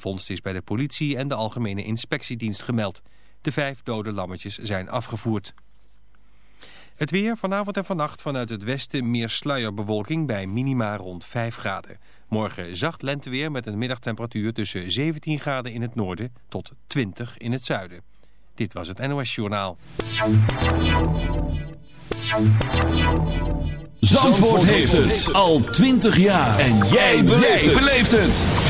Vondst is bij de politie en de Algemene Inspectiedienst gemeld. De vijf dode lammetjes zijn afgevoerd. Het weer vanavond en vannacht vanuit het westen meer sluierbewolking bij minima rond 5 graden. Morgen zacht lenteweer met een middagtemperatuur tussen 17 graden in het noorden tot 20 in het zuiden. Dit was het NOS Journaal. Zandvoort, Zandvoort heeft het al 20 jaar en jij beleeft het.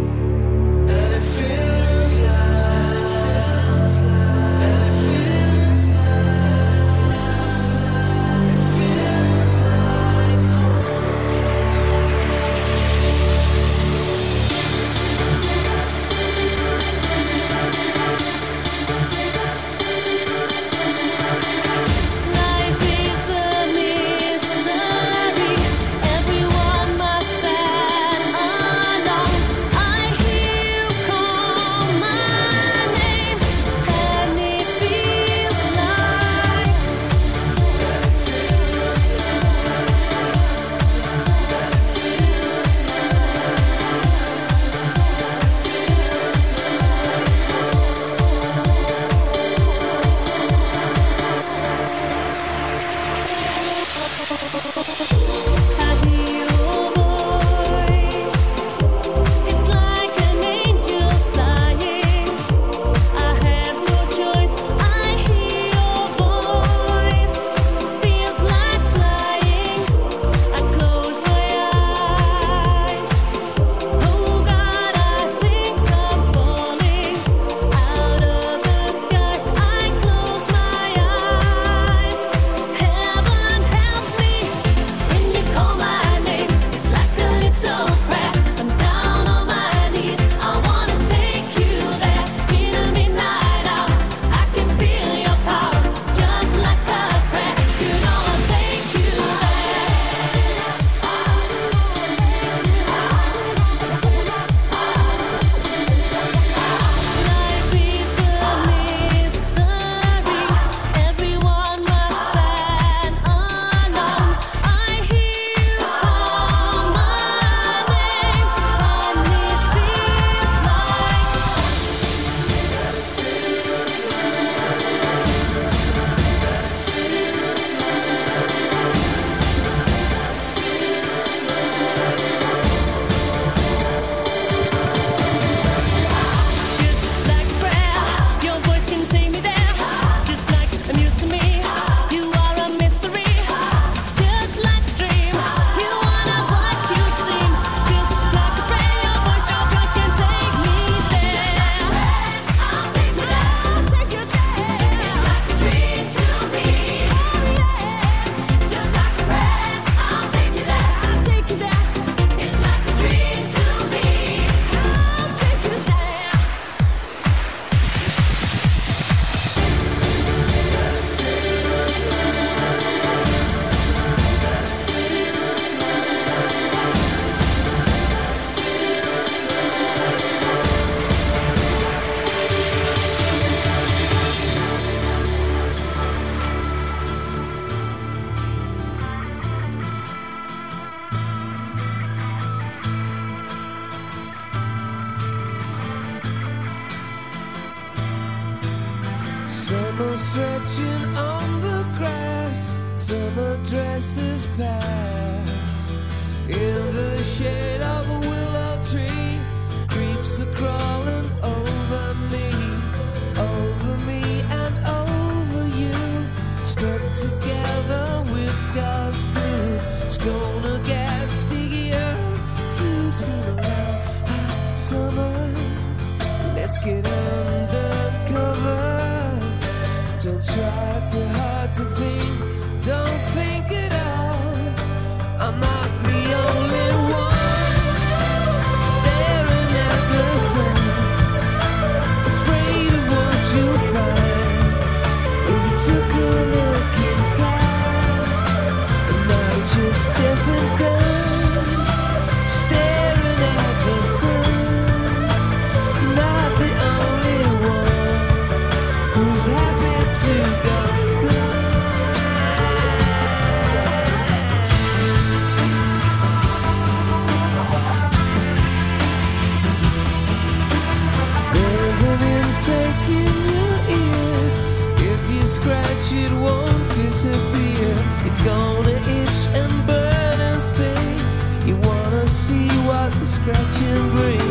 see what the scratching brings.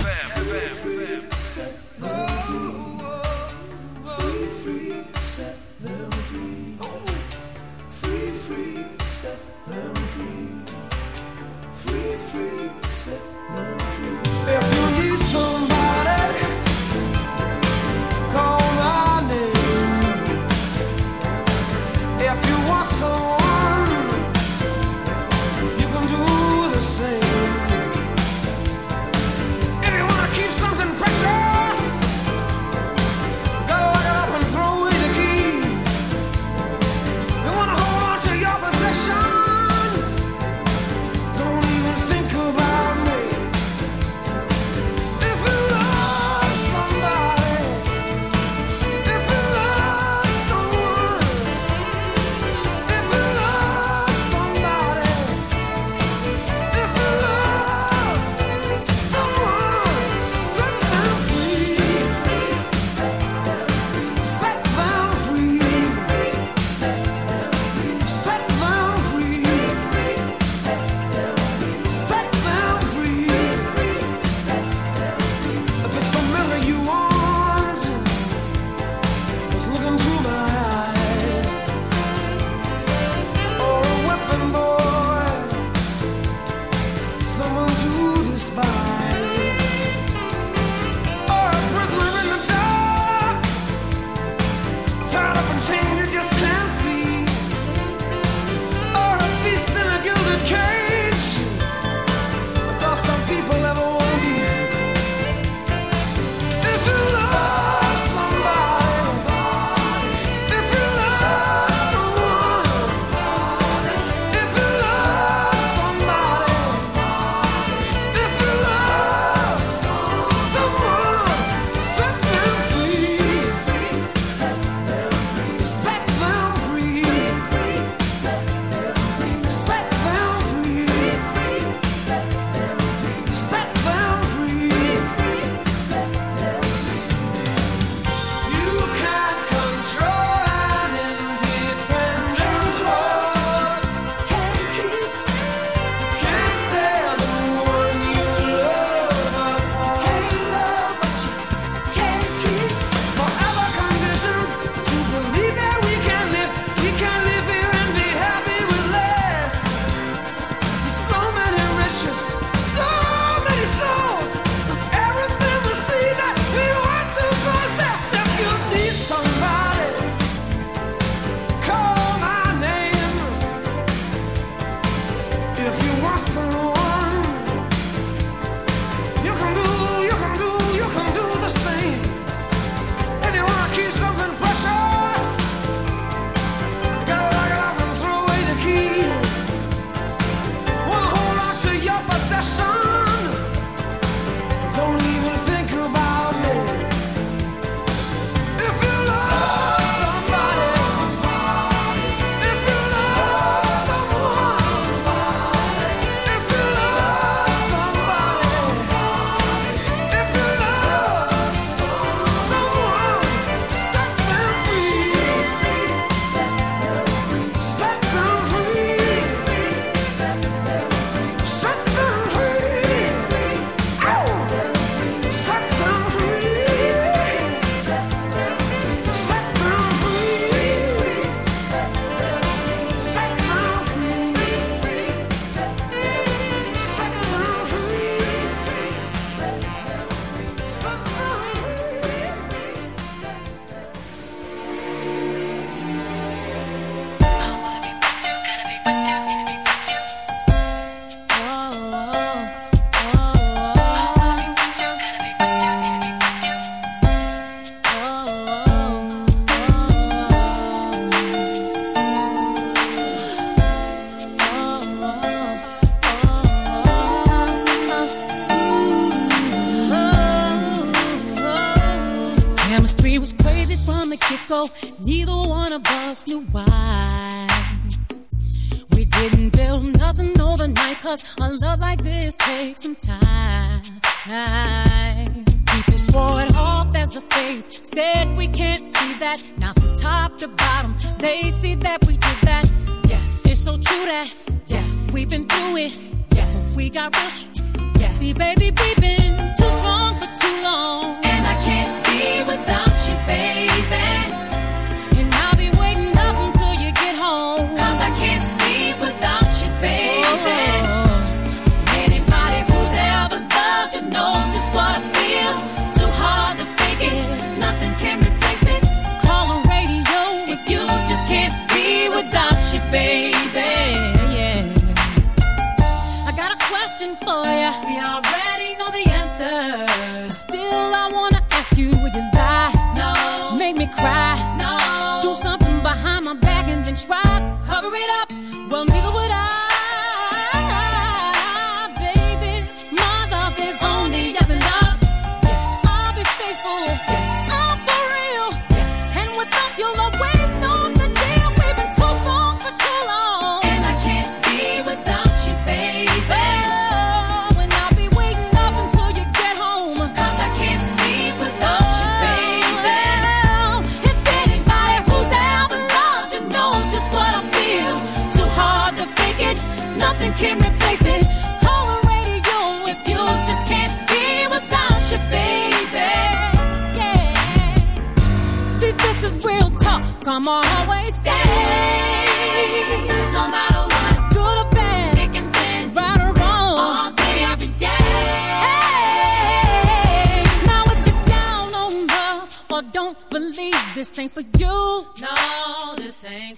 new why. I'ma always stay. stay no matter what. Good or bad. Right or wrong. All day, every day. Hey, now if you're down on love or don't believe this ain't for you. No, this ain't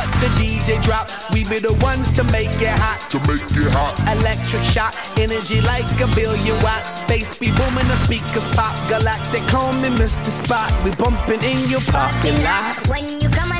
what the DJ drop. We be the ones to make it hot. To make it hot. Electric shock, energy like a billion watts. Space be booming, the speakers pop. Galactic, call me Mr. Spot. We bumping in your parking lot. When you come.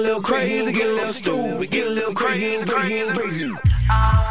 a little crazy, get a little stupid, get a little crazy, crazy, crazy. Hop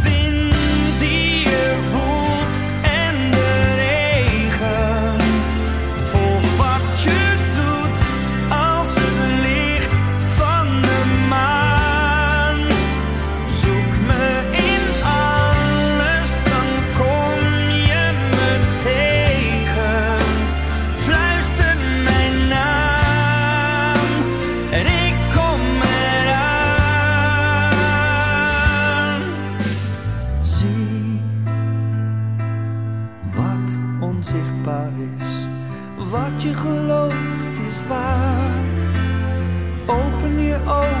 oh.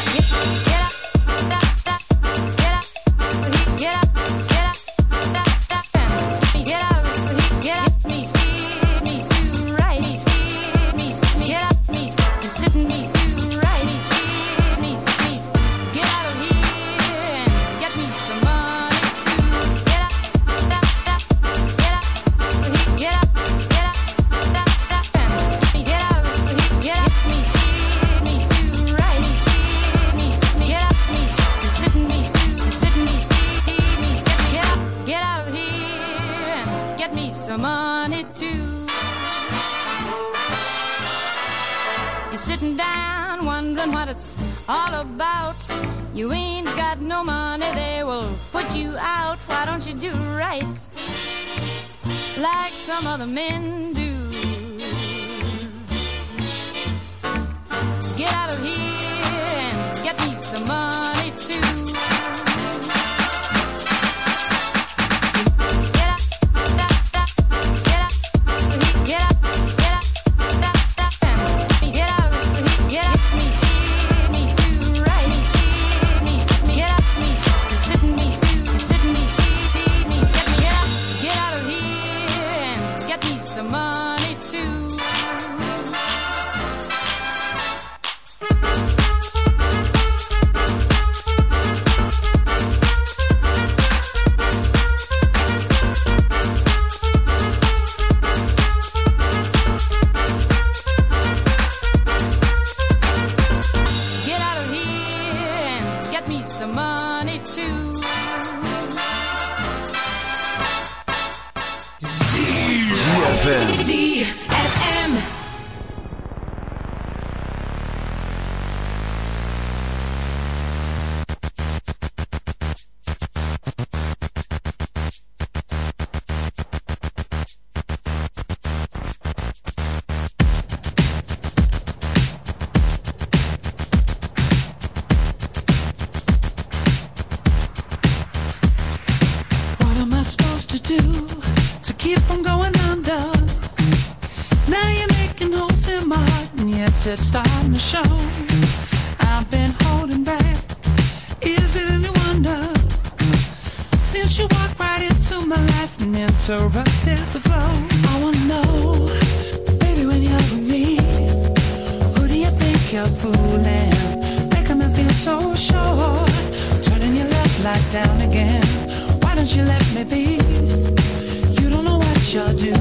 shall do.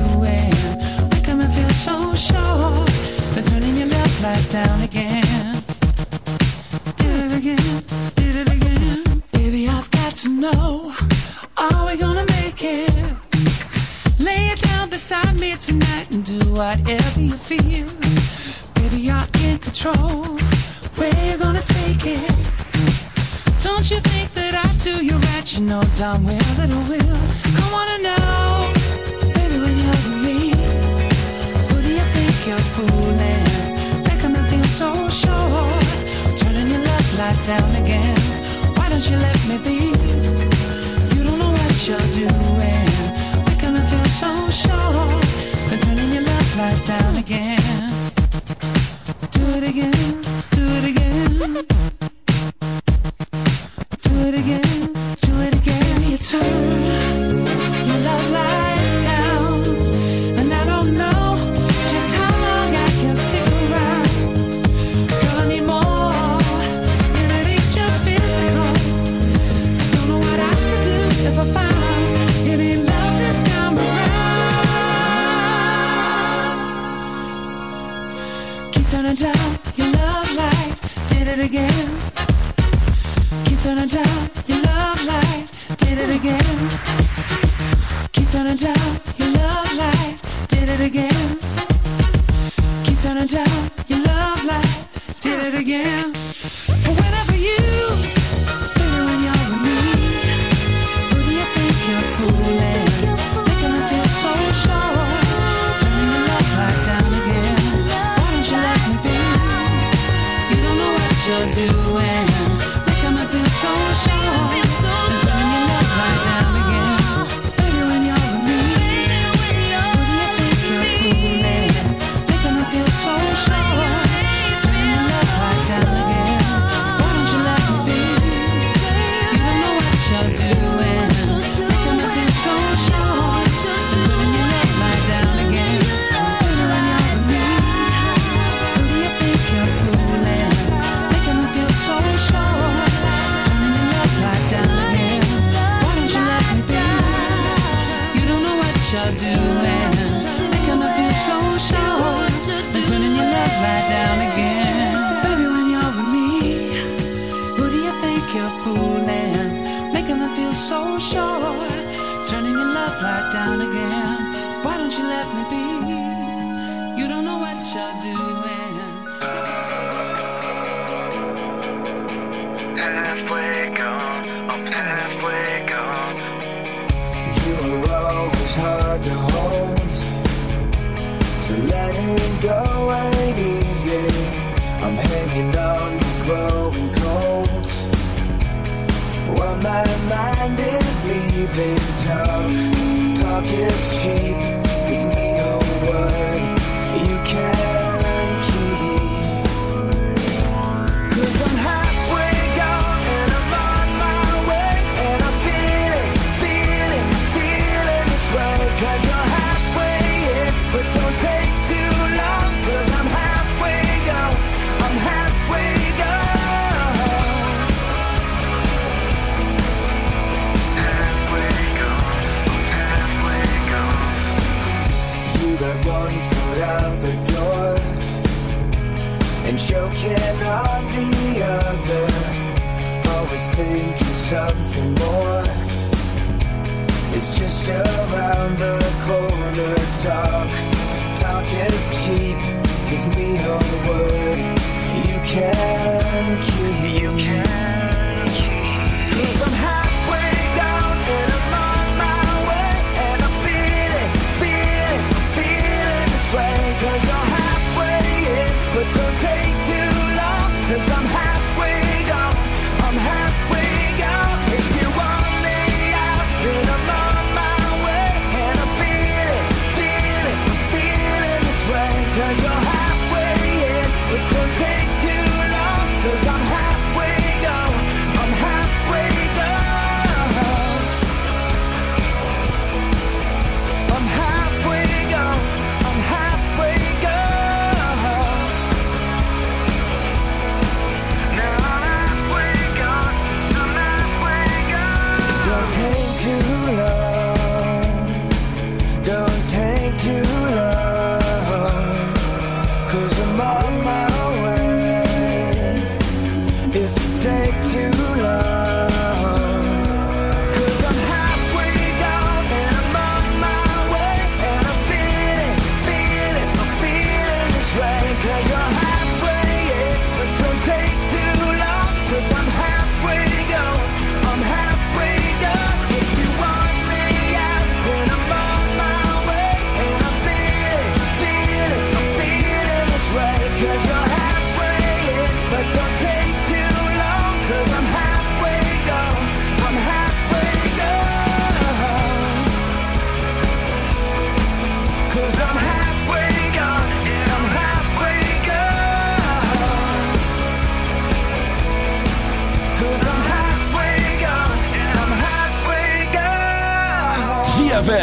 crazy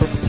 Bye.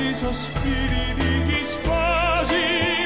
gli sospiri di chi spasi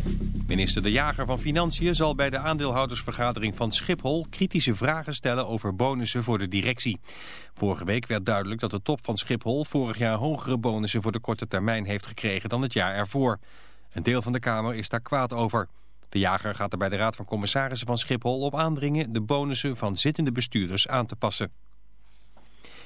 Minister De Jager van Financiën zal bij de aandeelhoudersvergadering van Schiphol kritische vragen stellen over bonussen voor de directie. Vorige week werd duidelijk dat de top van Schiphol vorig jaar hogere bonussen voor de korte termijn heeft gekregen dan het jaar ervoor. Een deel van de Kamer is daar kwaad over. De Jager gaat er bij de Raad van Commissarissen van Schiphol op aandringen de bonussen van zittende bestuurders aan te passen.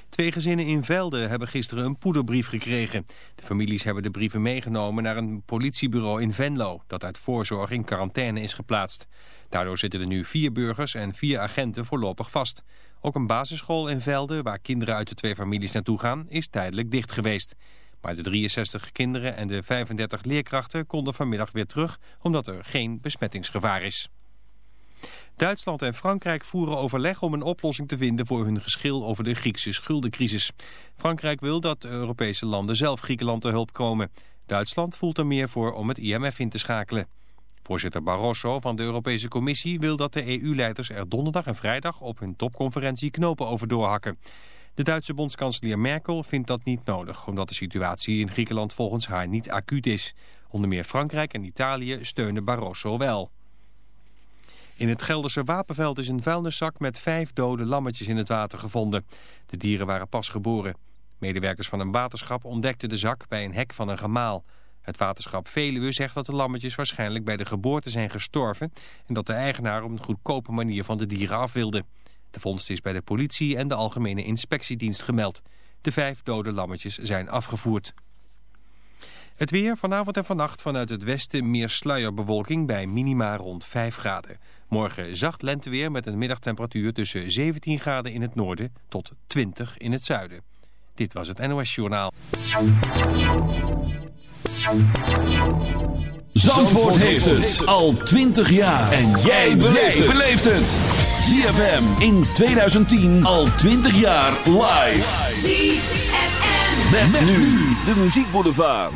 Twee gezinnen in Velde hebben gisteren een poederbrief gekregen. De families hebben de brieven meegenomen naar een politiebureau in Venlo... dat uit voorzorg in quarantaine is geplaatst. Daardoor zitten er nu vier burgers en vier agenten voorlopig vast. Ook een basisschool in Velde, waar kinderen uit de twee families naartoe gaan... is tijdelijk dicht geweest. Maar de 63 kinderen en de 35 leerkrachten konden vanmiddag weer terug... omdat er geen besmettingsgevaar is. Duitsland en Frankrijk voeren overleg om een oplossing te vinden voor hun geschil over de Griekse schuldencrisis. Frankrijk wil dat de Europese landen zelf Griekenland te hulp komen. Duitsland voelt er meer voor om het IMF in te schakelen. Voorzitter Barroso van de Europese Commissie wil dat de EU-leiders er donderdag en vrijdag op hun topconferentie knopen over doorhakken. De Duitse bondskanselier Merkel vindt dat niet nodig, omdat de situatie in Griekenland volgens haar niet acuut is. Onder meer Frankrijk en Italië steunen Barroso wel. In het Gelderse Wapenveld is een vuilniszak met vijf dode lammetjes in het water gevonden. De dieren waren pas geboren. Medewerkers van een waterschap ontdekten de zak bij een hek van een gemaal. Het waterschap Veluwe zegt dat de lammetjes waarschijnlijk bij de geboorte zijn gestorven... en dat de eigenaar op een goedkope manier van de dieren af wilde. De vondst is bij de politie en de Algemene Inspectiedienst gemeld. De vijf dode lammetjes zijn afgevoerd. Het weer vanavond en vannacht vanuit het westen meer sluierbewolking bij minima rond 5 graden. Morgen zacht lenteweer met een middagtemperatuur tussen 17 graden in het noorden tot 20 in het zuiden. Dit was het NOS Journaal. Zandvoort heeft het al 20 jaar. En jij beleeft het. ZFM in 2010 al 20 jaar live. ZFM. Met, nu de muziekboulevard.